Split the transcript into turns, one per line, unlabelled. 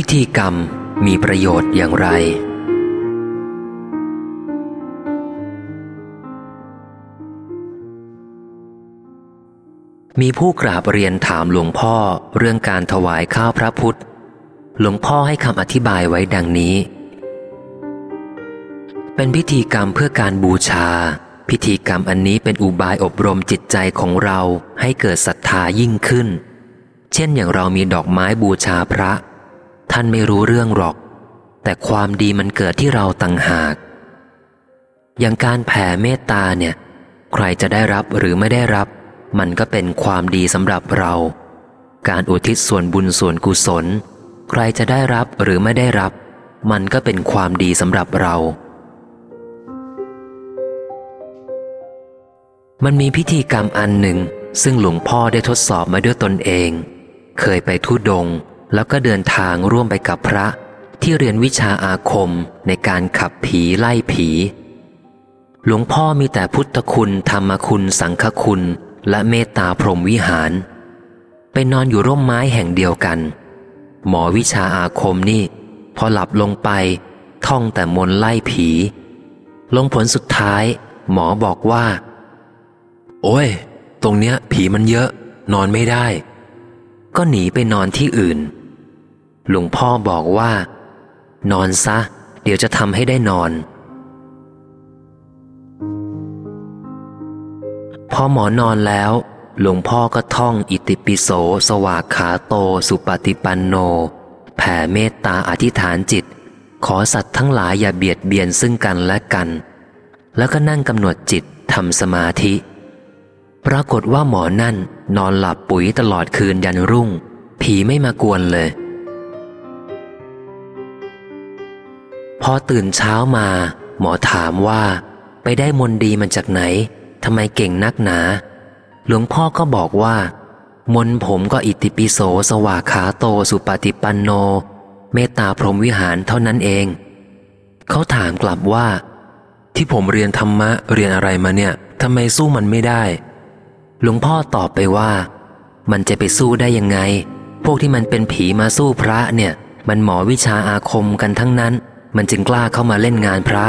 พิธีกรรมมีประโยชน์อย่างไร มีผู้กราบเรียนถามหลวงพ่อเรื่องการถวายข้าวพระพุทธ หลวงพ่อให้คำอธิบายไว้ดังนี้ เป็นพิธีกรรมเพื่อการบูชา พิธีกรรมอันนี้เป็นอุบายอบรมจิตใจของเราให้เกิดศรัทธายิ่งขึ้น เช่นอย่างเรามีดอกไม้บูชาพระ ท่านไม่รู้เรื่องหรอก แต่ความดีมันเกิดที่เราต่างหาก อย่างการแผ่เมตตาเนี่ย ใครจะได้รับหรือไม่ได้รับ มันก็เป็นความดีสำหรับเรา การอุทิศส่วนบุญส่วนกุศล ใครจะได้รับหรือไม่ได้รับ มันก็เป็นความดีสำหรับเรา มันมีพิธีกรรมอันหนึ่งซึ่งหลวงพ่อได้ทดสอบมาด้วยตนเอง เคยไปทุดง แล้วก็เดินทางร่วมไปกับพระที่เรียนวิชาอาคมในการขับผีไล่ผี หลวงพ่อมีแต่พุทธคุณธรรมคุณสังฆคุณและเมตตาพรหมวิหาร ไปนอนอยู่ร่มไม้แห่งเดียวกัน หมอวิชาอาคมนี่ พอหลับลงไปท่องแต่มนไล่ผี ลงผลสุดท้าย หมอบอกว่า โอ้ย ตรงเนี้ย ผีมันเยอะ นอนไม่ได้ ก็หนีไปนอนที่อื่น หลวงพ่อบอกว่า นอนซะ เดี๋ยวจะทำให้ได้นอน พอหมอนอนแล้ว หลวงพ่อก็ท่องอิติปิโส สวากขาโต สุปฏิปันโน แผ่เมตตาอธิษฐานจิต ขอสัตว์ทั้งหลายอย่าเบียดเบียนซึ่งกันและกัน แล้วก็นั่งกำหนดจิตทำสมาธิ ปรากฏว่าหมอนั่น นอนหลับปุ๋ยตลอดคืนยันรุ่ง ผีไม่มากวนเลย พอตื่นเช้ามา หมอถามว่า ไปได้มนดีมันจากไหนทำไมเก่งนักหนา หลวงพ่อก็บอกว่า มนผมก็อิติปิโสสวากขาโตสุปฏิปันโน เมตตาพรหมวิหารเท่านั้นเอง เขาถามกลับว่า ที่ผมเรียนธรรมะเรียนอะไรมาเนี่ยทำไมสู้มันไม่ได้ หลวงพ่อตอบไปว่า มันจะไปสู้ได้ยังไง พวกที่มันเป็นผีมาสู้พระเนี่ย มันหมอวิชาอาคมกันทั้งนั้น มันจึงกล้าเข้ามาเล่นงานพระ